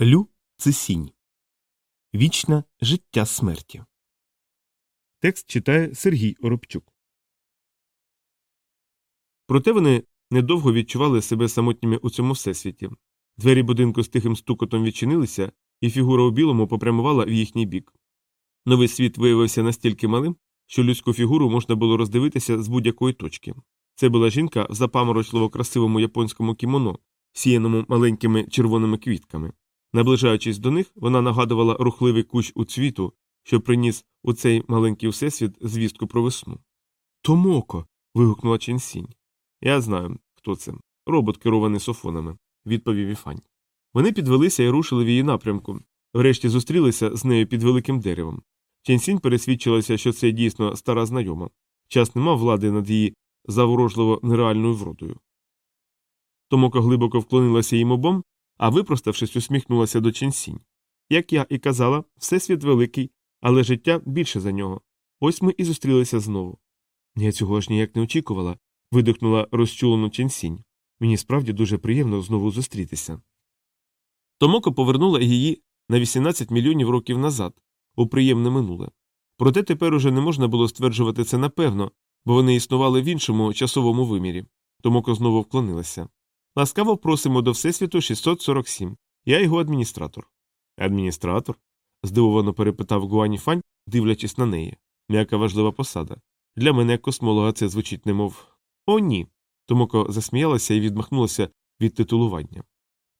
Лю це сінь. Вічне життя смерті. Текст читає Сергій Оробчук. Проте вони недовго відчували себе самотніми у цьому всесвіті. Двері будинку з тихим стукотом відчинилися, і фігура у білому попрямувала в їхній бік. Новий світ виявився настільки малим, що людську фігуру можна було роздивитися з будь-якої точки. Це була жінка в запаморочливо красивому японському кімоно, сіяному маленькими червоними квітками. Наближаючись до них, вона нагадувала рухливий кущ у цвіту, що приніс у цей маленький всесвіт звістку про весну. Томоко. вигукнула Ченсінь. Я знаю, хто це. Робот, керований софонами, відповів Іфань. Вони підвелися і рушили в її напрямку, врешті зустрілися з нею під великим деревом. Ченсінь пересвідчилася, що це дійсно стара знайома. Час не мав влади над її заворожливо нереальною вродою. Томоко глибоко вклонилася їм обом, а випроставшись, усміхнулася до Ченсінь. Як я і казала, всесвіт великий, але життя більше за нього. Ось ми і зустрілися знову. Я цього ж ніяк не очікувала, видихнула розчулену Ченсінь. Мені справді дуже приємно знову зустрітися. Томоко повернула її на 18 мільйонів років назад, у приємне минуле. Проте тепер уже не можна було стверджувати це напевно, бо вони існували в іншому часовому вимірі. Томоко знову вклонилася. Ласкаво просимо до Всесвіту 647. Я його адміністратор. Адміністратор? здивовано перепитав Гуані Фань, дивлячись на неї. М'яка важлива посада. Для мене, як космолога, це звучить немов. О, ні. Томоко засміялася і відмахнулася від титулування.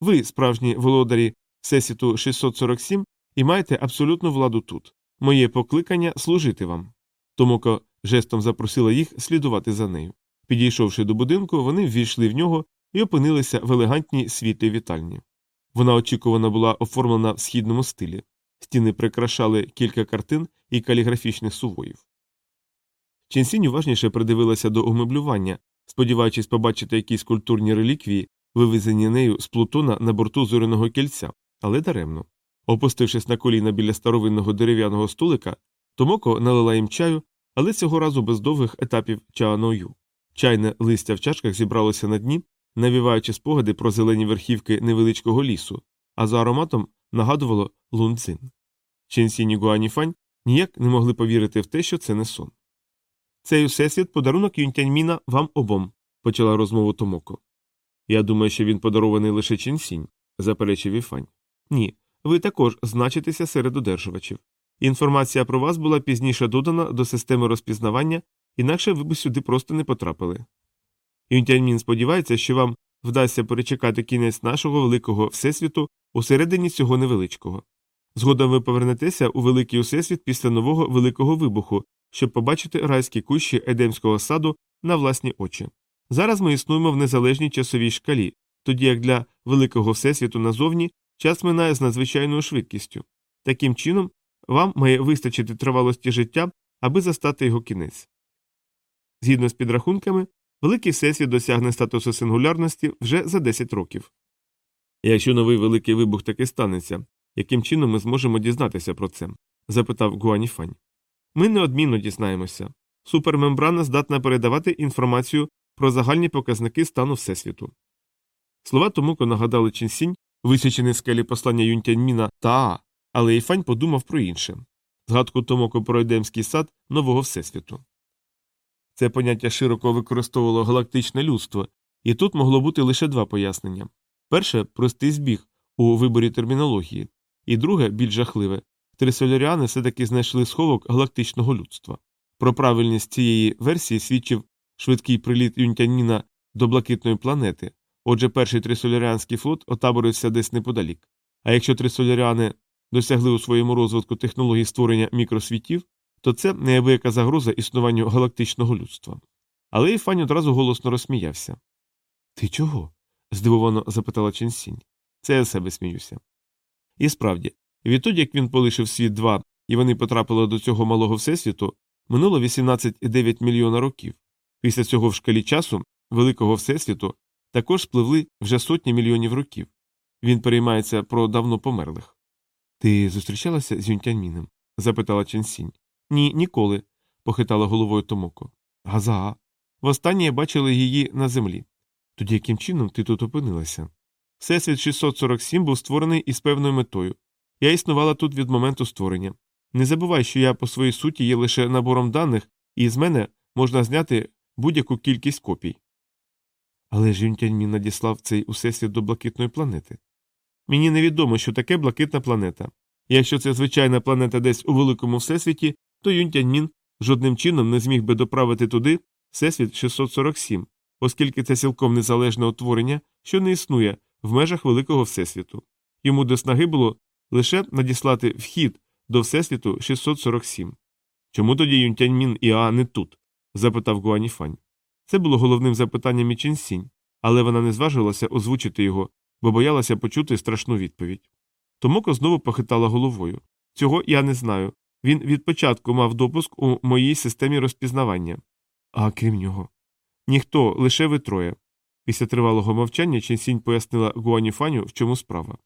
Ви, справжні володарі Всесвіту 647, і маєте абсолютну владу тут. Моє покликання служити вам. Томоко жестом запросила їх слідувати за нею. Підійшовши до будинку, вони ввійшли в нього і опинилися в елегантній світлій вітальні. Вона очікувано була оформлена в східному стилі, стіни прикрашали кілька картин і каліграфічних сувоїв. Ченсінь уважніше придивилася до умеблювання, сподіваючись побачити якісь культурні реліквії, вивезені нею з Плутона на борту зоряного кільця, але даремно. Опустившись на коліна біля старовинного дерев'яного столика, Томоко налила їм чаю, але цього разу без довгих етапів чааною. Чайне листя в чашках зібралося на дні, навіваючи спогади про зелені верхівки невеличкого лісу, а за ароматом нагадувало лунцин. Ченсінь і Гуаніфань ніяк не могли повірити в те, що це не сон. Цей усесвіт подарунок Юнтяньміна вам обом, почала розмову Томоко. Я думаю, що він подарований лише Ченсінь, заперечив Іфань. Ні, ви також значитеся серед одержувачів. Інформація про вас була пізніше додана до системи розпізнавання, інакше ви б сюди просто не потрапили. Юнтяньмін сподівається, що вам вдасться перечекати кінець нашого великого всесвіту усередині цього невеличкого. Згодом ви повернетеся у великий усесвіт після нового великого вибуху, щоб побачити райські кущі Едемського саду на власні очі. Зараз ми існуємо в незалежній часовій шкалі, тоді як для великого всесвіту назовні час минає з надзвичайною швидкістю. Таким чином, вам має вистачити тривалості життя, аби застати його кінець. Згідно з підрахунками, великий всесвіт досягне статусу сингулярності вже за 10 років. Якщо новий великий вибух таки станеться, яким чином ми зможемо дізнатися про це? запитав Гуаніфань. Ми неодмінно дізнаємося. Супермембрана здатна передавати інформацію про загальні показники стану Всесвіту. Слова Томуко нагадали Чінсінь, висічені скелі послання Юнтяньміна та але Іфань подумав про інше згадку Томоко про Едемський сад нового Всесвіту. Це поняття широко використовувало галактичне людство, і тут могло бути лише два пояснення перше простий збіг у виборі термінології, і друге, більш жахливе трисоляріани все таки знайшли сховок галактичного людства. Про правильність цієї версії свідчив швидкий приліт Юнтяніна до блакитної планети, отже, перший трисоляріанський флот отаборився десь неподалік. А якщо трисоляріани досягли у своєму розвитку технологій створення мікросвітів, то це неабияка загроза існуванню галактичного людства. Але Іфань одразу голосно розсміявся. Ти чого? здивовано запитала Ченсінь. Це я себе сміюся. І справді, відтоді як він полишив світ два і вони потрапили до цього малого всесвіту, минуло 18,9 мільйона років. Після цього в шкалі часу великого всесвіту також спливли вже сотні мільйонів років. Він переймається про давно померлих. Ти зустрічалася з Юнтяньміном? запитала Ченсінь. Ні, ніколи, похитала головою Томоко. Газа. Востаннє бачили її на землі. Тоді яким чином ти тут опинилася? Всесвіт 647 був створений із певною метою. Я існувала тут від моменту створення. Не забувай, що я по своїй суті є лише набором даних, і з мене можна зняти будь-яку кількість копій. Але ж Юнтяньмін надіслав цей усесвіт до блакитної планети. Мені невідомо, що таке блакитна планета. Якщо це звичайна планета десь у великому всесвіті, то Юнтяньмін жодним чином не зміг би доправити туди всесвіт 647, оскільки це цілком незалежне утворення, що не існує в межах великого всесвіту. Йому до снаги було лише надіслати вхід до всесвіту 647. Чому тоді Юнтяньмін і Аа не тут? запитав Гуаніфань. Це було головним запитанням і Чінсінь, але вона не зважилася озвучити його, бо боялася почути страшну відповідь. Томоко знову похитала головою. Цього я не знаю. Він від початку мав допуск у моїй системі розпізнавання. А крім нього. Ніхто, лише ви троє. Після тривалого мовчання Ченсінь пояснила Гуаніфаню, в чому справа.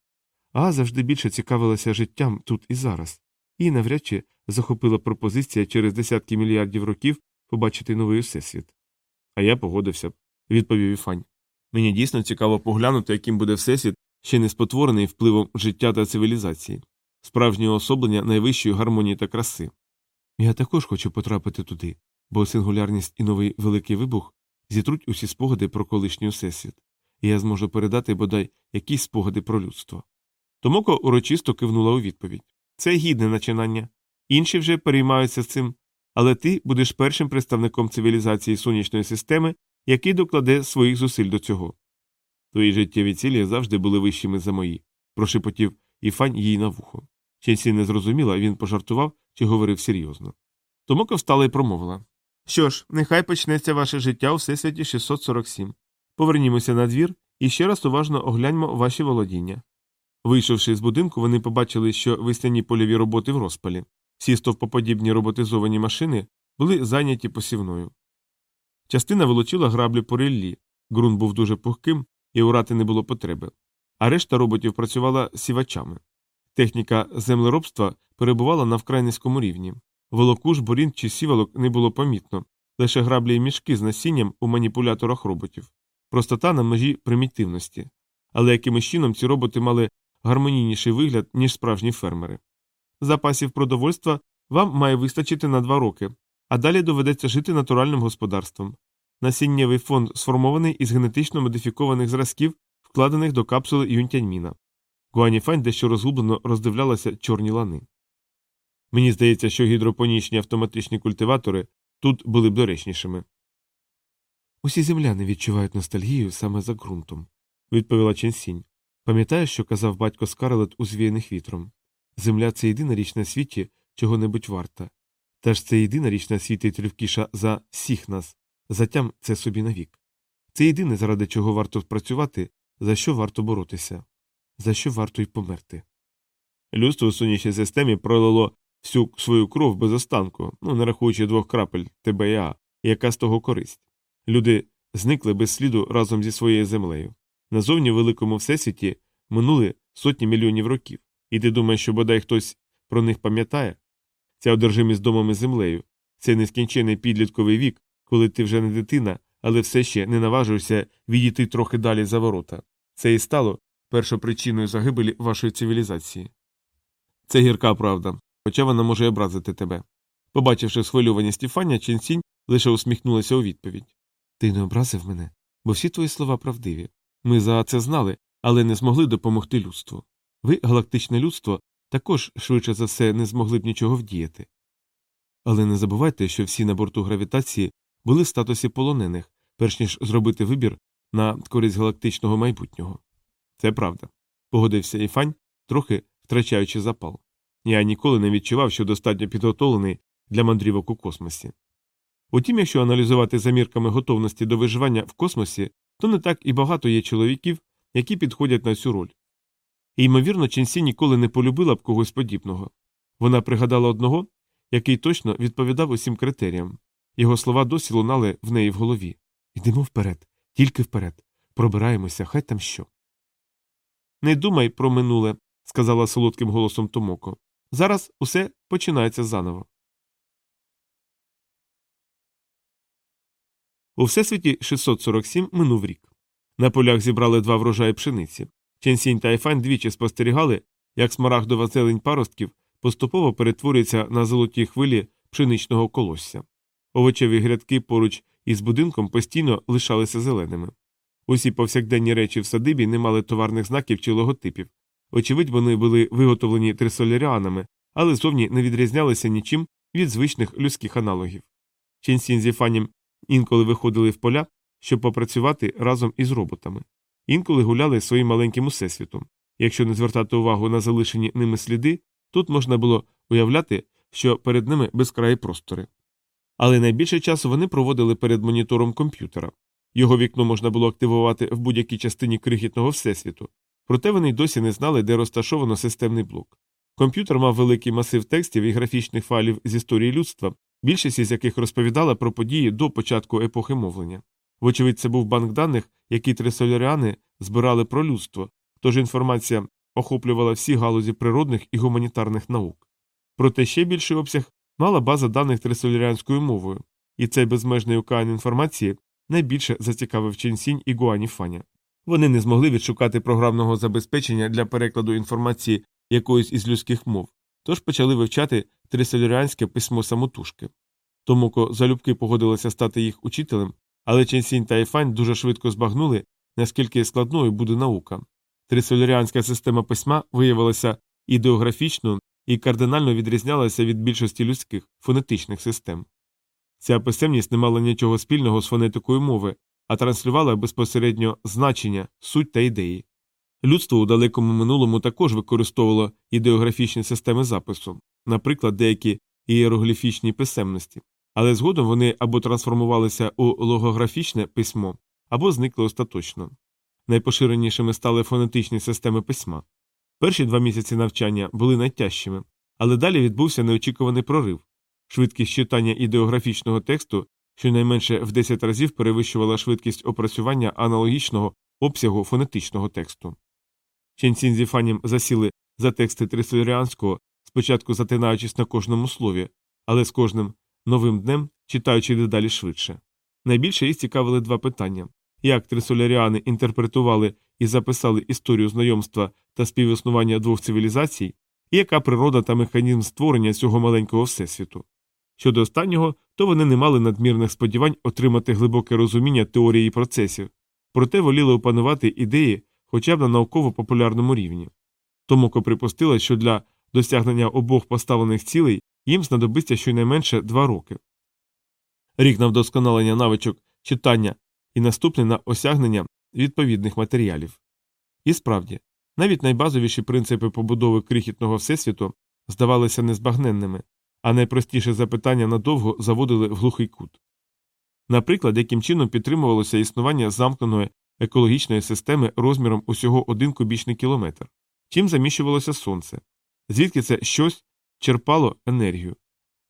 А завжди більше цікавилася життям тут і зараз, і навряд чи захопила пропозиція через десятки мільярдів років побачити новий всесвіт. А я погодився відповів Іфань. Мені дійсно цікаво поглянути, яким буде всесвіт, ще не спотворений впливом життя та цивілізації, справжнє особлення найвищої гармонії та краси. Я також хочу потрапити туди, бо сингулярність і новий великий вибух зітруть усі спогади про колишній всесвіт, і я зможу передати бодай якісь спогади про людство. Томоко урочисто кивнула у відповідь це гідне начинання. Інші вже переймаються цим, але ти будеш першим представником цивілізації сонячної системи, який докладе своїх зусиль до цього. Твої життєві цілі завжди були вищими за мої, прошепотів Іфань їй на вухо. Ченсі не зрозуміла, він пожартував чи говорив серйозно. Томоко встала і промовила Що ж, нехай почнеться ваше життя у всесвіті 647. Повернімося на двір і ще раз уважно огляньмо ваші володіння. Вийшовши з будинку, вони побачили, що весняні польові роботи в розпалі. Всі стовпоподібні роботизовані машини були зайняті посівною. Частина вилучила граблі по реллі, ґрунт був дуже пухким, і урати не було потреби, а решта роботів працювала сівачами. Техніка землеробства перебувала на вкрай низькому рівні. Волокуш, борін чи сівалок не було помітно, лише граблі і мішки з насінням у маніпуляторах роботів, простота на межі примітивності. Але якимось чином ці роботи мали гармонійніший вигляд, ніж справжні фермери. Запасів продовольства вам має вистачити на два роки, а далі доведеться жити натуральним господарством. Насіннєвий фонд сформований із генетично модифікованих зразків, вкладених до капсули Юнтяньміна. Гуаніфань дещо розгублено роздивлялася чорні лани. Мені здається, що гідропонічні автоматичні культиватори тут були б доречнішими. Усі земляни відчувають ностальгію саме за ґрунтом, відповіла Ченсінь. Пам'ятаєш, що казав батько Скарлет у звіяних вітром? Земля це єдина річ на світі, чого небудь варта. Та це єдина річ на світі трювкіша за всіх нас, затям це собі навік. Це єдине, заради чого варто працювати, за що варто боротися, за що варто й померти. Людство у сонячній системі пролило всю свою кров без останку, ну не рахуючи двох крапель А, яка з того користь. Люди зникли без сліду разом зі своєю землею. Назовні великому всесвіті минули сотні мільйонів років, і ти думаєш, що бодай хтось про них пам'ятає? Ця одержимість домом і землею, цей нескінчений підлітковий вік, коли ти вже не дитина, але все ще не наважуєшся відійти трохи далі за ворота. Це і стало першопричиною загибелі вашої цивілізації. Це гірка правда, хоча вона може образити тебе. Побачивши схвильовані Стефання, Ченсінь лише усміхнулася у відповідь. Ти не образив мене, бо всі твої слова правдиві. Ми за це знали, але не змогли допомогти людству. Ви, галактичне людство, також, швидше за все, не змогли б нічого вдіяти. Але не забувайте, що всі на борту гравітації були в статусі полонених, перш ніж зробити вибір на користь галактичного майбутнього. Це правда. Погодився Іфань, трохи втрачаючи запал. Я ніколи не відчував, що достатньо підготовлений для мандрівок у космосі. Утім, якщо аналізувати за мірками готовності до виживання в космосі, то не так і багато є чоловіків, які підходять на цю роль. І, ймовірно, Ченсі ніколи не полюбила б когось подібного. Вона пригадала одного, який точно відповідав усім критеріям. Його слова досі лунали в неї в голові. Йдемо вперед, тільки вперед. Пробираємося, хай там що. Не думай про минуле, сказала солодким голосом Томоко. Зараз усе починається заново. У всесвіті 647 минув рік. На полях зібрали два врожаї пшениці. Ченсінь та Айфань двічі спостерігали, як смарагдова зелень паростків поступово перетворюється на золоті хвилі пшеничного колосся. Овочеві грядки поруч із будинком постійно лишалися зеленими. Усі повсякденні речі в садибі не мали товарних знаків чи логотипів. Очевидь, вони були виготовлені трисоляріанами, але зовні не відрізнялися нічим від звичних людських аналогів. Ченсін зі Фанім інколи виходили в поля, щоб попрацювати разом із роботами, інколи гуляли своїм маленьким усесвітом. Якщо не звертати увагу на залишені ними сліди, тут можна було уявляти, що перед ними безкраї простори. Але найбільше часу вони проводили перед монітором комп'ютера. Його вікно можна було активувати в будь-якій частині крихітного всесвіту, проте вони й досі не знали, де розташовано системний блок. Комп'ютер мав великий масив текстів і графічних файлів з історії людства, більшість із яких розповідала про події до початку епохи мовлення. Вочевидь, це був банк даних, який трисоляріани збирали про людство, тож інформація охоплювала всі галузі природних і гуманітарних наук. Проте ще більший обсяг мала база даних трисоляріанською мовою, і цей безмежний океан інформації найбільше зацікавив Ченсінь і Гуані Фаня. Вони не змогли відшукати програмного забезпечення для перекладу інформації якоїсь із людських мов, тож почали вивчати трисоляріанське письмо самотужки. Томоко залюбки погодилася стати їх учителем, але Ченсінь та Іфань дуже швидко збагнули, наскільки складною буде наука. Трисоляріанська система письма виявилася ідеографічною і кардинально відрізнялася від більшості людських фонетичних систем. Ця писемність не мала нічого спільного з фонетикою мови, а транслювала безпосередньо значення, суть та ідеї. Людство у далекому минулому також використовувало ідеографічні системи запису, наприклад, деякі ієрогліфічні писемності, але згодом вони або трансформувалися у логографічне письмо, або зникли остаточно. Найпоширенішими стали фонетичні системи письма. Перші два місяці навчання були найтяжчими, але далі відбувся неочікуваний прорив. Швидкість читання ідеографічного тексту щонайменше в 10 разів перевищувала швидкість опрацювання аналогічного обсягу фонетичного тексту. Ченсін зі Фанім засіли за тексти трисоляріанського, спочатку затинаючись на кожному слові, але з кожним новим днем читаючи дедалі швидше. Найбільше їх цікавили два питання як трисоляріани інтерпретували і записали історію знайомства та співіснування двох цивілізацій, і яка природа та механізм створення цього маленького всесвіту. Щодо останнього, то вони не мали надмірних сподівань отримати глибоке розуміння теорії процесів, проте воліли опанувати ідеї хоча б на науково-популярному рівні. Томоко припустила, що для досягнення обох поставлених цілей їм знадобиться щонайменше два роки. Рік на вдосконалення навичок читання і наступний на осягнення відповідних матеріалів. І справді, навіть найбазовіші принципи побудови крихітного всесвіту здавалися незбагненними, а найпростіше запитання надовго заводили в глухий кут. Наприклад, яким чином підтримувалося існування замкненої екологічної системи розміром усього один кубічний кілометр, чим заміщувалося сонце, звідки це щось черпало енергію.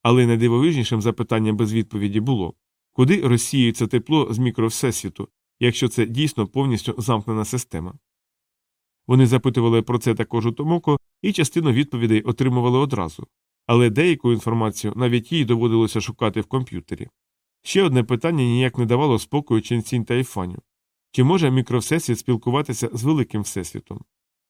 Але найдивовижнішим запитанням без відповіді було куди розсіюється тепло з мікровсесвіту, якщо це дійсно повністю замкнена система. Вони запитували про це також у Томоко і частину відповідей отримували одразу, але деяку інформацію навіть їй доводилося шукати в комп'ютері. Ще одне питання ніяк не давало спокою Ченсінь та Іфаню. Чи може мікровсесвіт спілкуватися з великим всесвітом?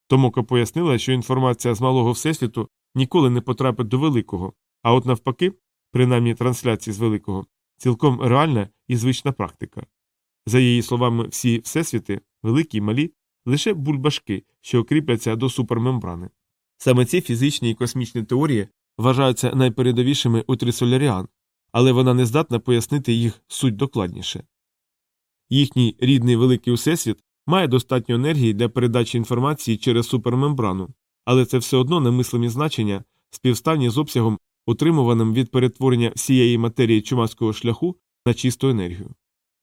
Томока пояснила, що інформація з малого всесвіту ніколи не потрапить до великого, а от навпаки, принаймні трансляції з великого, цілком реальна і звична практика. За її словами, всі всесвіти, великі й малі, лише бульбашки, що окріпляться до супермембрани. Саме ці фізичні і космічні теорії вважаються найпередовішими у трисоляріан, але вона не здатна пояснити їх суть докладніше. Їхній рідний великий усесвіт має достатньо енергії для передачі інформації через супермембрану, але це все одно немислимі значення, співставні з обсягом, утримуваним від перетворення всієї матерії чумацького шляху на чисту енергію.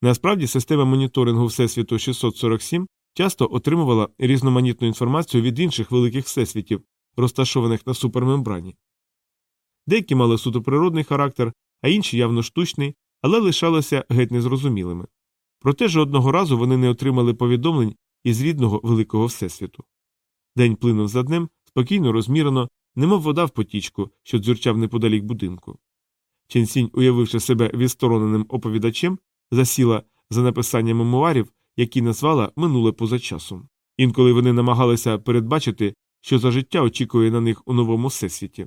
Насправді, система моніторингу Всесвіту 647 часто отримувала різноманітну інформацію від інших великих всесвітів, розташованих на супермембрані. Деякі мали суто природний характер, а інші явно штучний, але лишалися геть незрозумілими. Проте жодного разу вони не отримали повідомлень із рідного великого всесвіту. День плинув за днем, спокійно, розмірено, немов вода в потічку, що дзюрчав неподалік будинку. Ченсінь, уявивши себе відстороненим оповідачем, засіла за написання мемуарів, які назвала минуле поза часом. Інколи вони намагалися передбачити, що за життя очікує на них у новому всесвіті.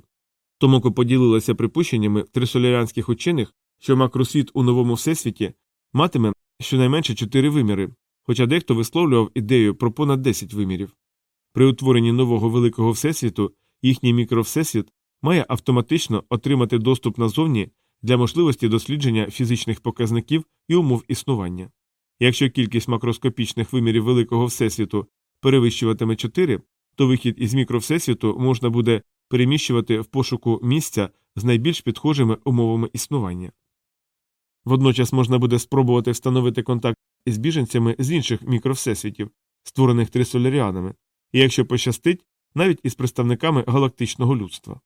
Томоко поділилася припущеннями трисолярянських учених, що макросвіт у новому всесвіті матиме щонайменше чотири виміри, хоча дехто висловлював ідею про понад 10 вимірів. При утворенні нового великого всесвіту їхній мікровсесвіт має автоматично отримати доступ назовні для можливості дослідження фізичних показників і умов існування. Якщо кількість макроскопічних вимірів великого всесвіту перевищуватиме 4, то вихід із мікровсесвіту можна буде переміщувати в пошуку місця з найбільш підхожими умовами існування. Водночас можна буде спробувати встановити контакт із біженцями з інших мікровсесвітів, створених трисоляріанами, і якщо пощастить, навіть із представниками галактичного людства.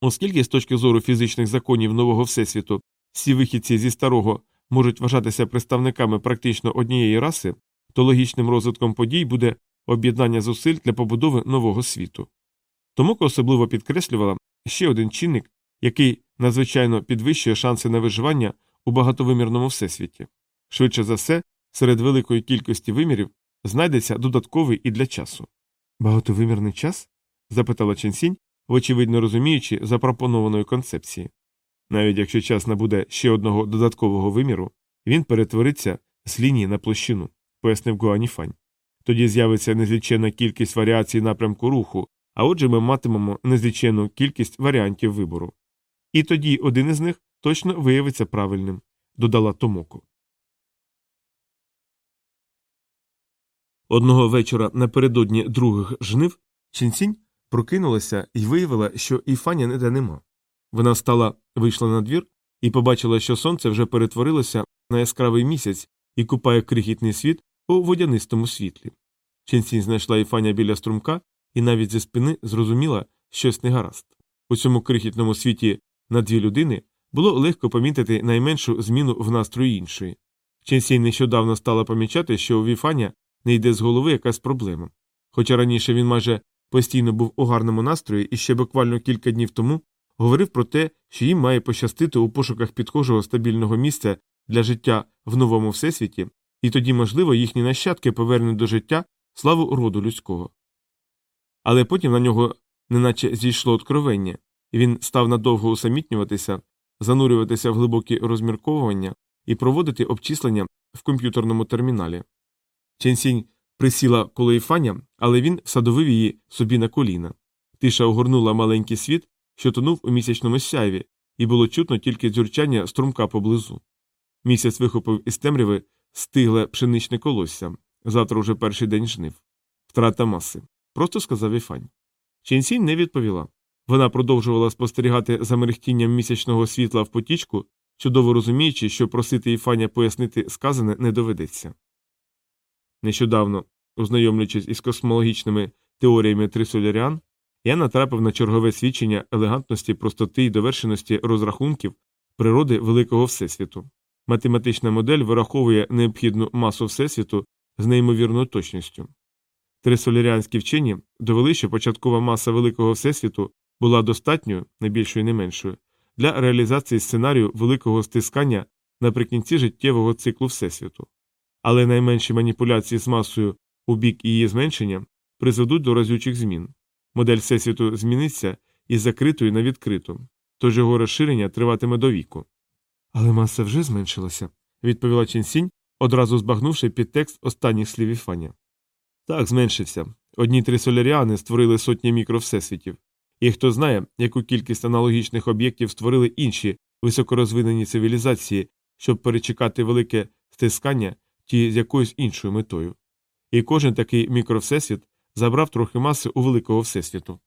Оскільки з точки зору фізичних законів нового всесвіту всі вихідці зі старого можуть вважатися представниками практично однієї раси, то логічним розвитком подій буде об'єднання зусиль для побудови нового світу. Томоко особливо підкреслювала ще один чинник, який надзвичайно підвищує шанси на виживання у багатовимірному всесвіті. Швидше за все, серед великої кількості вимірів знайдеться додатковий і для часу. Багатовимірний час? запитала Ченсінь, вочевидно розуміючи запропонованої концепції. Навіть якщо час набуде ще одного додаткового виміру, він перетвориться з лінії на площину, пояснив Гуаніфань. Тоді з'явиться незліченна кількість варіацій напрямку руху, а отже ми матимемо незліченну кількість варіантів вибору. І тоді один із них точно виявиться правильним, додала Томоко. Одного вечора напередодні других жнив Чінсінь прокинулася і виявила, що Іфаня ніде нема. Вона встала, вийшла на двір і побачила, що сонце вже перетворилося на яскравий місяць і купає крихітний світ у водянистому світлі. Ченсінь знайшла Іфаня біля струмка і навіть зі спини зрозуміла щось негаразд. У цьому крихітному світі на дві людини було легко помітити найменшу зміну в настрої іншої. Ченсінь нещодавно стала помічати, що у Віфаня не йде з голови якась проблема. Хоча раніше він майже постійно був у гарному настрої і ще буквально кілька днів тому говорив про те, що їм має пощастити у пошуках підхожого стабільного місця для життя в новому всесвіті, і тоді, можливо, їхні нащадки повернуть до життя славу роду людського. Але потім на нього неначе зійшло откровення, він став надовго усамітнюватися, занурюватися в глибокі розмірковування і проводити обчислення в комп'ютерному терміналі. Ченсінь присіла коло Іфаня, але він всадовив її собі на коліна. Тиша огорнула маленький світ, що тонув у місячному сяйві, і було чутно тільки дзюрчання струмка поблизу. Місяць вихопив із темряви стигле пшеничне колосся. Завтра уже перший день жнив. Втрата маси. Просто сказав Іфань. Ченсінь не відповіла. Вона продовжувала спостерігати за мерехтінням місячного світла в потічку, чудово розуміючи, що просити Іфаня пояснити сказане не доведеться. Нещодавно, ознайомлюючись із космологічними теоріями трисоляріан, я натрапив на чергове свідчення елегантності, простоти і довершеності розрахунків природи великого всесвіту. Математична модель вираховує необхідну масу всесвіту з неймовірною точністю. Трисоляріанські вчені довели, що початкова маса великого всесвіту була достатньою, не більшою не меншою, для реалізації сценарію великого стискання наприкінці життєвого циклу всесвіту але найменші маніпуляції з масою у бік її зменшення призведуть до разючих змін. Модель всесвіту зміниться із закритою на відкриту, тож його розширення триватиме до віку. Але маса вже зменшилася, відповіла Ченсінь, одразу збагнувши підтекст останніх слів Іфаня. Так, зменшився. Одні три соляріани створили сотні мікровсесвітів, і хто знає, яку кількість аналогічних об'єктів створили інші високорозвинені цивілізації, щоб перечекати велике стискання ті з якоюсь іншою метою. І кожен такий мікровсесвіт забрав трохи маси у великого всесвіту.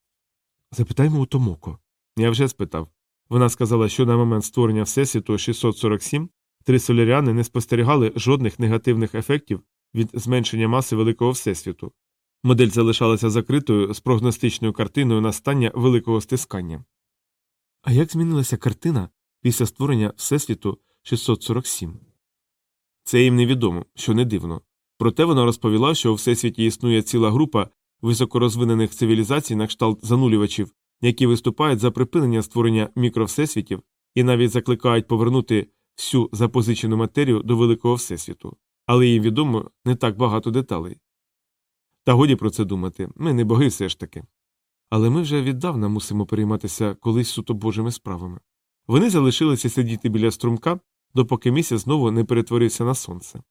Запитаймо у Томоко. Я вже спитав. Вона сказала, що на момент створення Всесвіту 647 три соляряни не спостерігали жодних негативних ефектів від зменшення маси великого всесвіту. Модель залишалася закритою з прогностичною картиною настання великого стискання. А як змінилася картина після створення Всесвіту 647? Це їм невідомо, що не дивно. Проте вона розповіла, що у всесвіті існує ціла група високорозвинених цивілізацій на кшталт занулювачів, які виступають за припинення створення мікровсесвітів і навіть закликають повернути всю запозичену матерію до великого всесвіту, але їм відомо не так багато деталей. Та годі про це думати, ми не боги все ж таки. Але ми вже віддавна мусимо перейматися колись суто божими справами. Вони залишилися сидіти біля струмка, допоки місяць знову не перетворився на сонце.